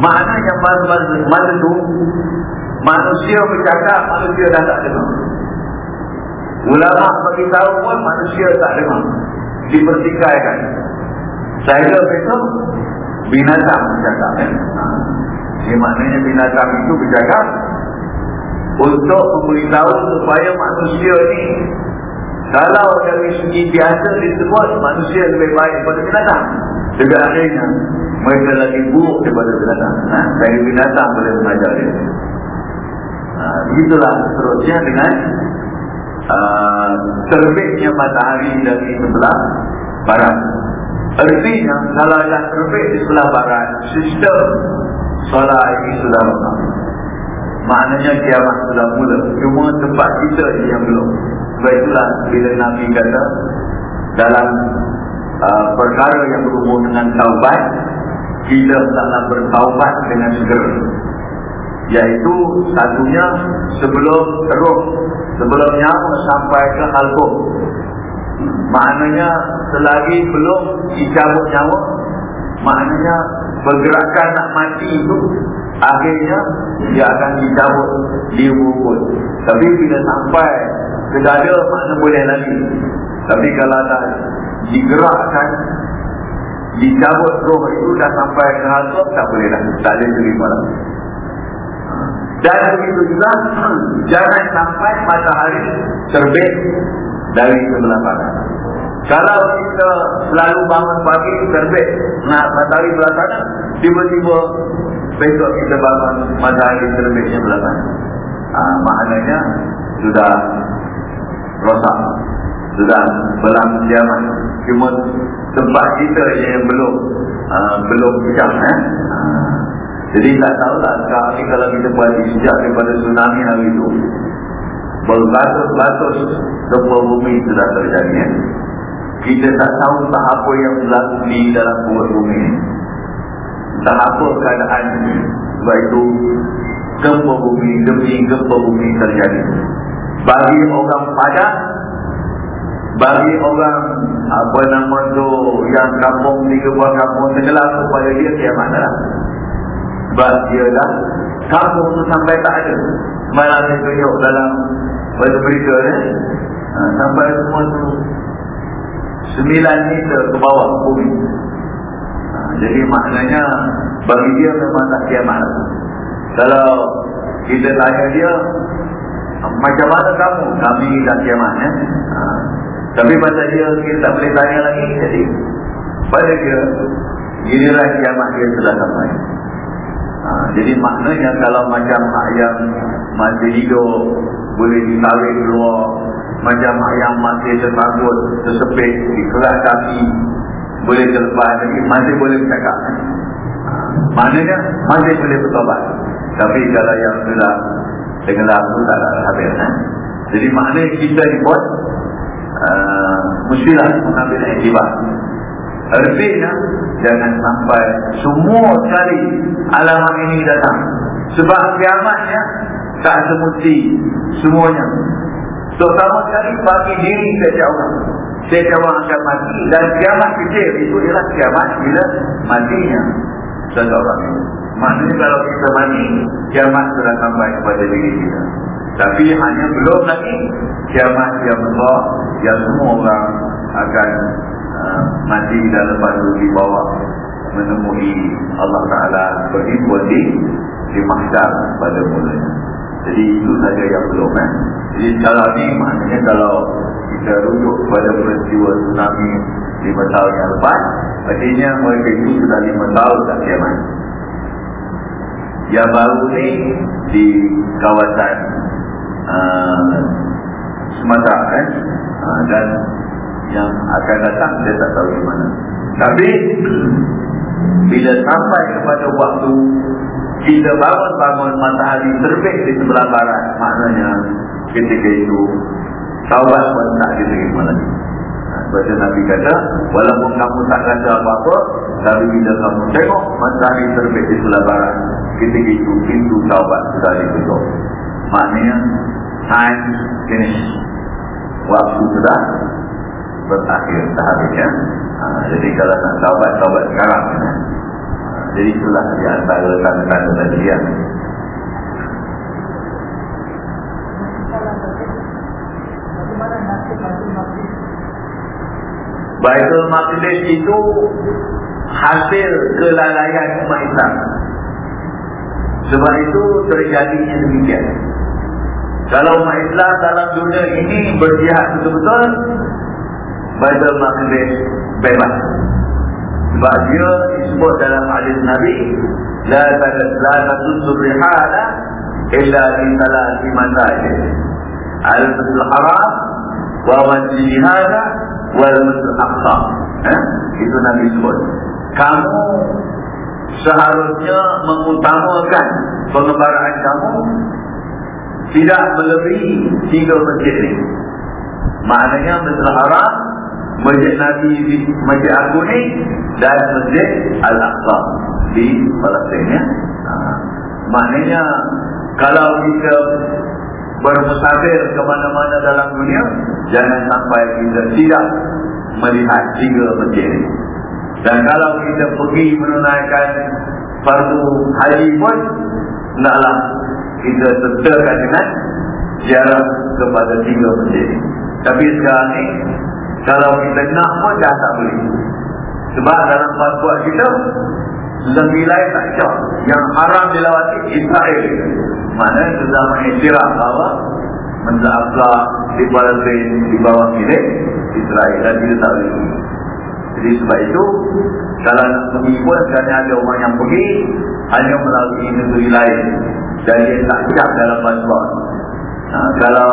Maknanya masa-masa masa tu manusia bercakap manusia dah tak dengar. Ulama beritahu pun manusia tak dengar. Dipertikaikan. Saya besok binatang bercakap eh? Ini maknanya binatang itu bercakap untuk memberitahu supaya manusia ni kalau dari segi biasa disebut manusia lebih baik daripada binatang. Juga akhirnya mereka lagi buruk daripada binatang. Ha? dari binatang boleh mengajar dia ha, begitulah seterusnya dengan uh, terbitnya matahari dari sebelah barat. Artinya kalau ada terbit di sebelah barat sistem solar ini sudah lengkap. Maknanya kiamat sudah mula. Cuma tempat kita ini yang belum. Sebab itulah bila Nabi kata Dalam uh, perkara yang berhubung dengan taubat Kita taklah bertaubat dengan segera Iaitu satunya sebelum teruk Sebelumnya sampai ke halkum Maknanya selagi belum dicabut nyawa Maknanya pergerakan nak mati itu akhirnya dia akan dicabut di umur tapi bila sampai ke dada makna boleh lagi. Tapi kalau dah digerakkan dicabut roh itu dah sampai ke hasut tak boleh lagi tak boleh terima lagi dan begitu juga jangan sampai matahari terbit dari sebelah barat. Kalau kita selalu bangun pagi terbit. Nak matahari belakang tiba-tiba besok kita bangun matahari terbitnya belakang ha, maknanya sudah rosak sudah belang kiamat. Cuma tempat kita yang belum uh, belum pecah eh? Jadi tak tahulah ni kalau kita buat sejak daripada tsunami hari itu berbatus-batus gempa bumi sudah terjadi. Eh? kita tak tahu tak apa yang berlaku di dalam perut bumi. Tak apa keadaan sebab itu gempa bumi demi gempa bumi terjadi. Bagi orang padat bagi orang apa nama tu yang kampung di kebuah kampung tenggelam supaya dia kiamat dah sebab dia dah. Kampung tu sampai tak ada. Malam dia tunjuk dalam berita ni. Ha, sampai semua tu sembilan meter ke bawah bumi. Ha, jadi maknanya bagi dia memang tak kiamat. Kalau kita tanya dia macam mana kamu? Kami dah kiamat ya? ha. tapi pada dia kita tak boleh tanya lagi. Jadi pada dia inilah kiamat dia sudah sampai ha. jadi maknanya kalau macam ayam masih hidup boleh ditarik keluar macam ayam masih tersangkut tersepit di kelas kaki boleh terlepas lagi masih boleh bercakap ha. maknanya masih boleh bertobat tapi kalau yang sudah tenggelam itu tak ada habis eh? jadi maknanya kita ni pun uh, mestilah mengambil akibat artinya jangan sampai semua sekali alamat ini datang. Sebab kiamatnya tak semesti semuanya. Terutama sekali bagi diri setiap orang. Setiap orang akan mati dan kiamat kecil itu ialah kiamat bila matinya. Seseorang maknanya kalau kita mati kiamat sudah sampai kepada diri kita. Tapi hanya belum lagi kiamat yang besar yang semua orang akan mati dan lepas itu di bawah menemui Allah Ta'ala berhimpun di di mahsyar pada mulanya jadi itu saja yang belum eh. Jadi kalau ni maknanya kalau kita rujuk kepada peristiwa tsunami lima tahun yang lepas Artinya mereka itu sudah lima tahun tak kiamat Yang baru ni di kawasan uh, Sumatera eh? uh, Dan yang akan datang dia tak tahu di mana. Tapi bila sampai kepada waktu kita bangun-bangun matahari terbit di sebelah barat maknanya ketika itu taubat pun tak diterima lagi. Baca Nabi kata Walaupun kamu tak kata apa-apa Tapi bila kamu tengok Matahari terbit di sebelah barat Ketika itu pintu taubat sudah ditutup. Maknanya time finish. Waktu sudah berakhir sehabisnya ha, jadi kalau nak taubat taubat sekarang jadi itulah di antara tanda-tanda tadi ya. Baitul Maqdis itu hasil kelalaian umat Islam. Sebab itu terjadinya demikian. Kalau umat Islam dalam dunia ini berjihad betul-betul, Baitul Maqdis bebas. Sebab dia disebut dalam hadis Nabi, la la tasuddu rihala illa di salati masajid. Al-Masjidil Haram wa Masjidil Hada wal Masjidil Aqsa. Eh? Itu Nabi sebut. Kamu seharusnya mengutamakan pengembaraan kamu tidak melebihi tiga masjid ini. Maknanya Masjid Haram, Masjid Nabi di Masjid Agung ni dan Masjid Al-Aqsa di Palestin ya. Maknanya kalau kita bermusafir ke mana-mana dalam dunia, jangan sampai kita tidak melihat tiga masjid. Dan kalau kita pergi menunaikan fardu haji pun, naklah kita sertakan dengan jarak kepada tiga masjid. Tapi sekarang ni, kalau kita nak pun dah tak boleh. Sebab dalam fatwa kita, sembilan tak cak. Yang haram dilawati Israel. Mana zaman istirahat bahawa Menzaaflah di Palestin di bawah milik Israel dan tidak tak boleh. Jadi sebab itu Kalau nak pergi pun Kerana ada orang yang pergi Hanya melalui negeri lain Dan dia tak siap dalam pasport ha, Kalau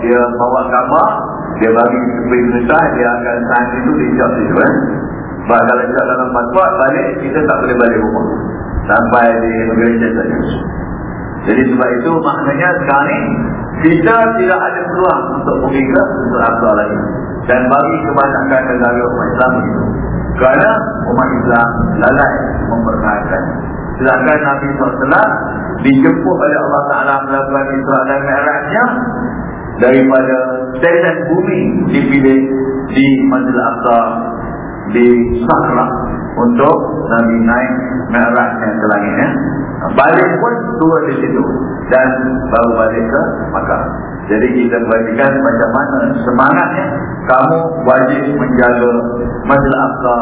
dia bawa gambar Dia bagi besar Dia akan sign itu di job itu eh? Sebab kalau siap dalam pasport Balik kita tak boleh balik rumah. Sampai di immigration saja. Jadi sebab itu maknanya sekarang ni Kita tidak ada peluang Untuk pergi ke untuk apa lagi. Dan bagi kebanyakan negara umat Islam itu. Kerana umat Islam lalai memperkenalkan sedangkan Nabi SAW dijemput oleh Allah Ta'ala melakukan Isra dan Mi'rajnya daripada sedan bumi dipilih di Masjid Al-Aqsa di Sahra untuk Nabi naik Mi'raj yang ke langitnya balik pun dua di situ dan baru balik ke Makkah. Jadi kita perhatikan macam mana semangatnya kamu wajib menjaga Masjid Aqsa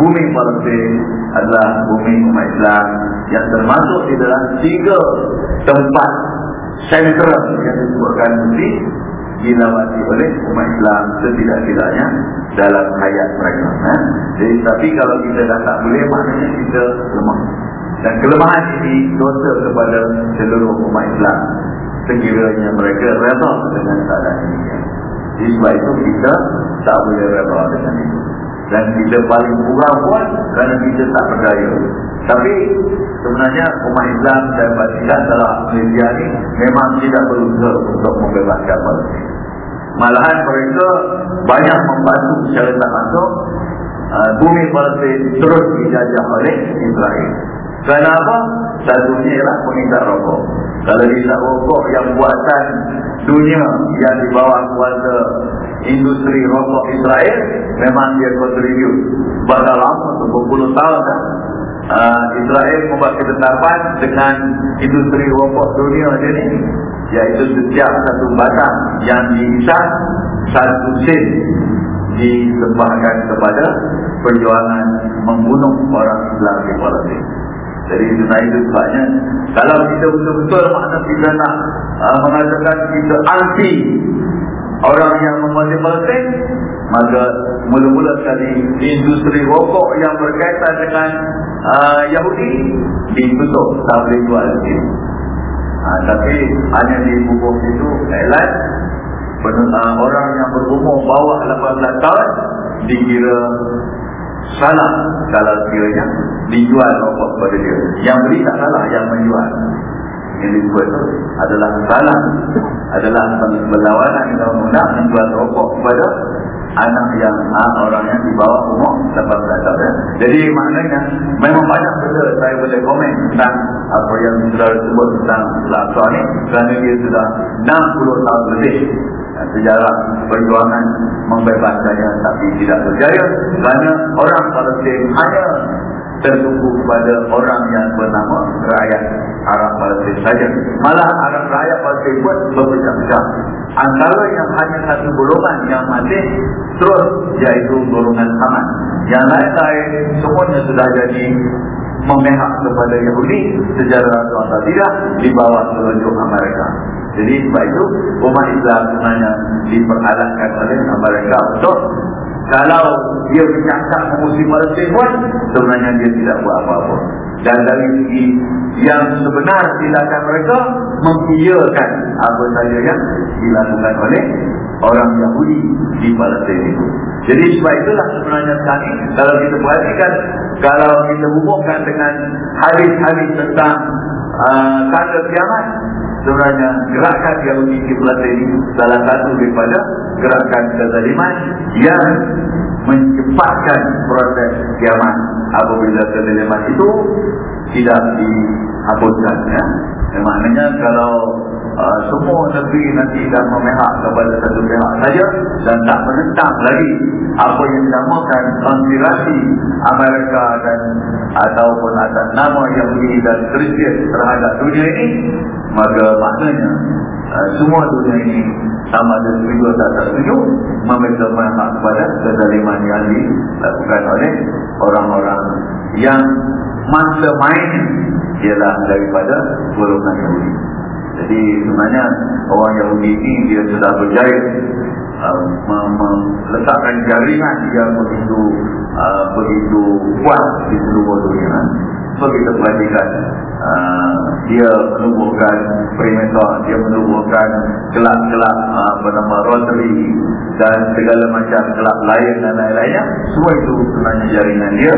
bumi Palestin adalah bumi umat Islam yang termasuk di dalam tiga tempat sentral yang disebutkan mesti dilawati oleh umat Islam setidak-tidaknya dalam hayat mereka. Eh? Jadi tapi kalau kita dah tak boleh maknanya kita lemah. Dan kelemahan ini dosa kepada seluruh umat Islam sekiranya mereka reda dengan keadaan ini. Jadi sebab itu kita tak boleh reda dengan itu. Dan kita paling kurang pun kerana kita tak berdaya. Tapi sebenarnya umat Islam dan batikan dalam Malaysia ini memang tidak berusaha untuk membebaskan Palestin. Malahan mereka banyak membantu secara tak langsung uh, bumi Palestin terus dijajah oleh Israel. Kenapa? Satunya ialah pengisap rokok. Kalau isap rokok yang buatan dunia yang di bawah kuasa industri rokok Israel, memang dia kontribut. Pada lama, berpuluh tahun dah. Uh, Israel membuat ketetapan dengan industri rokok dunia ini iaitu setiap satu batang yang diisap satu sen disembahkan kepada perjuangan membunuh orang Islam di Palestin. Jadi itu sebabnya Kalau kita betul-betul makna kita nak uh, Mengatakan kita anti Orang yang Palestin Maka mula-mula sekali Industri rokok yang berkaitan dengan uh, Yahudi Ditutup Tak boleh jual lagi uh, Tapi hanya di buku itu Elan uh, Orang yang berumur bawah 18 tahun Dikira salah kalau sekiranya dijual rokok kepada dia. Yang beli tak salah, yang menjual. Yang dibuat adalah salah. Adalah berlawanan dengan undang menjual rokok kepada anak yang ah, orang yang di bawah umur 18 tahun. Ya. Jadi maknanya memang banyak benda saya boleh komen tentang apa yang sudah disebut tentang Laksa ni kerana dia sudah 60 tahun lebih sejarah perjuangan membebaskannya tapi tidak berjaya kerana orang Palestin hanya tertumpu kepada orang yang bernama rakyat Arab Palestin saja. Malah Arab rakyat Palestin pun berpecah-pecah. Antara yang hanya satu golongan yang mati terus iaitu golongan Hamas. Yang lain-lain semuanya sudah jadi memihak kepada Yahudi secara suatu tidak di bawah telunjuk Amerika. Jadi sebab itu umat Islam sebenarnya diperalahkan oleh Amerika untuk kalau dia bercakap memusim Palestin pun sebenarnya dia tidak buat apa-apa. Dan dari segi yang sebenar tindakan mereka mempiakan apa saja yang dilakukan oleh orang Yahudi di Palestin itu. Jadi sebab itulah sebenarnya ini kalau kita perhatikan kalau kita hubungkan dengan hadis-hadis tentang uh, tanda kiamat sebenarnya gerakan Yahudi di Palestin ini salah satu daripada gerakan kezaliman yang mencepatkan proses kiamat. Apabila kezaliman itu tidak dihapuskan ya. maknanya kalau uh, semua negeri nanti dah memihak kepada satu pihak saja dan tak menentang lagi apa yang dinamakan konspirasi Amerika dan ataupun atas nama Yahudi dan Kristian terhadap dunia ini maka maknanya uh, semua dunia ini sama ada setuju atau tak setuju meminta mereka kepada kezaliman yang dilakukan oleh orang-orang yang masa main ialah daripada golongan Yahudi. Jadi sebenarnya orang Yahudi ini dia sudah berjaya uh, meletakkan jaringan yang begitu uh, begitu kuat di seluruh dunia So kita perhatikan. Uh, Dia menubuhkan perimeter Dia menubuhkan kelab-kelab uh, Apa nama Rotary Dan segala macam kelab lain dan lain-lainnya. Semua itu sebenarnya jaringan dia.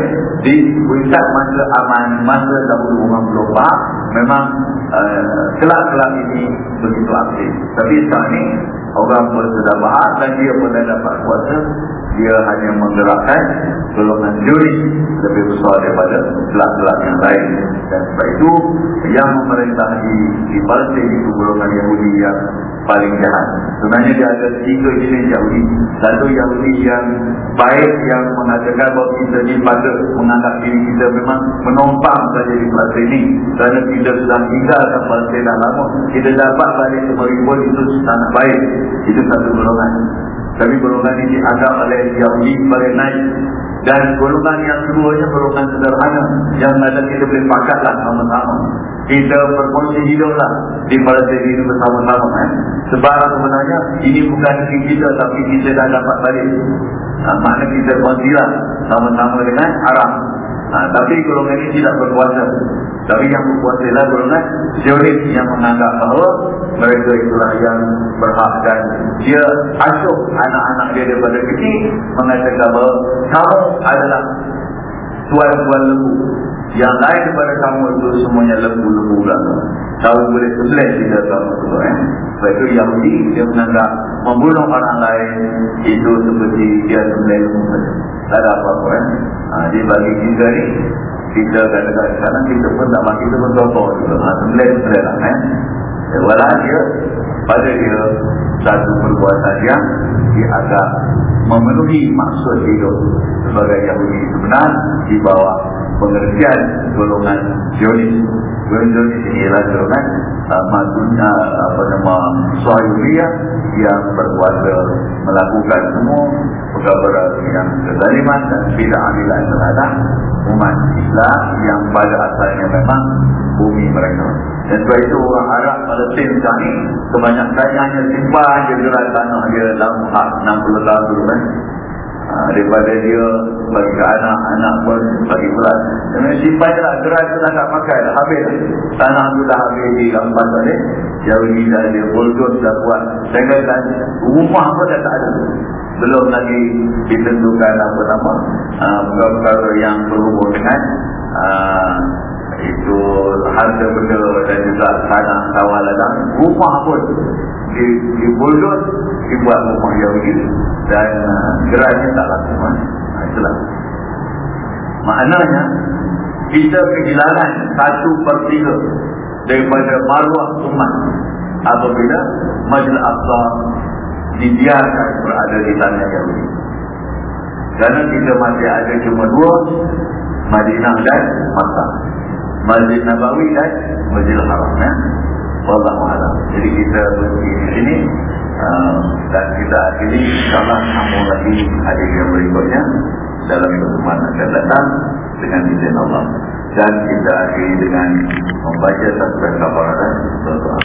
Di pusat masa aman Masa dahulu 54 Memang uh, kelab-kelab ini Begitu aktif. Tapi sekarang ini Orang pun sudah bahas Dan dia pun dah dapat kuasa dia hanya menggerakkan golongan juri lebih besar daripada kelak-kelak yang lain. Dan sebab itu yang memerintah di, Palestin itu golongan Yahudi yang paling jahat. Sebenarnya dia ada tiga jenis Yahudi. Satu Yahudi yang baik yang mengatakan bahawa kita ni patut menganggap diri kita memang menumpang saja di Palestin ini kerana kita sudah tinggal di Palestin dah lama kita dapat balik ke Meribun itu sangat baik. Itu satu golongan tapi golongan ini dianggap oleh Yahudi sebagai naik. Dan golongan yang keduanya golongan sederhana Yang ada kita boleh pakatlah sama-sama. Kita berkongsi hiduplah Di Palestin ini bersama-sama eh? Sebab sebenarnya ini bukan kita Tapi kita dah dapat balik. Nah, Makna kita berkongsilah Sama-sama dengan Arab Ha, tapi golongan ini tidak berkuasa. Tapi yang berkuasa adalah golongan Zionis yang menganggap bahawa mereka itulah yang berhak dan dia asuh anak-anak dia daripada kecil mengatakan bahawa kamu adalah tuan-tuan lembu. Yang lain daripada kamu itu semuanya lembu-lembu belakang. Tahu boleh sebelah tidak kamu itu. Eh? Sebab itu Yahudi dia menganggap membunuh orang lain itu seperti dia sebelah lembu tak ada apa-apa kan. Ha, dia bagi kita ni, kita kata-kata sekarang, kita pun tak makin kita pun contoh juga. Ha, Sembilan-sembilan lah kan. Ya, walau dia, pada dia, satu perbuatan yang dia agak memenuhi maksud hidup sebagai Yahudi sebenar di bawah pengertian golongan Zionis. Golongan Zionis ini ialah golongan uh, maksudnya apa nama Suhaibiyah yang berkuasa melakukan semua perkara yang kezaliman dan tidak adilan terhadap umat Islam yang pada asalnya memang bumi mereka. Dan sebab itu orang Arab Palestin sekarang ini kebanyakan hanya simpan je gerak tanah dia dalam hak 60 tahun dulu kan. Ha, daripada dia bagi ke anak-anak pun bagi pula. Dan simpan je lah tu tak pakai dah habis lah. Tanah tu dah habis di lampas ni. Jauh ni dah dia bulldoze dah buat. Dengan rumah pun dah tak ada belum lagi ditentukan apa nama uh, perkara yang berhubung dengan uh, itu harga benda dan juga tanah sawah ladang rumah pun di, di dibuat rumah yang begitu dan uh, gerainya tak laku uh, itulah. Maknanya kita kehilangan satu per tiga daripada maruah umat. Apabila Majlis Aqsa dibiarkan berada di tanah Yahudi. Kerana kita masih ada cuma dua Madinah dan Makkah Masjid Nabawi dan Masjid Haram ya? Wallahualam jadi kita berdiri di sini uh, dan kita akhiri. insyaAllah sambung lagi hari yang berikutnya dalam pertemuan akan datang dengan izin Allah. Dan kita akhiri dengan membaca satu kafaran berdoa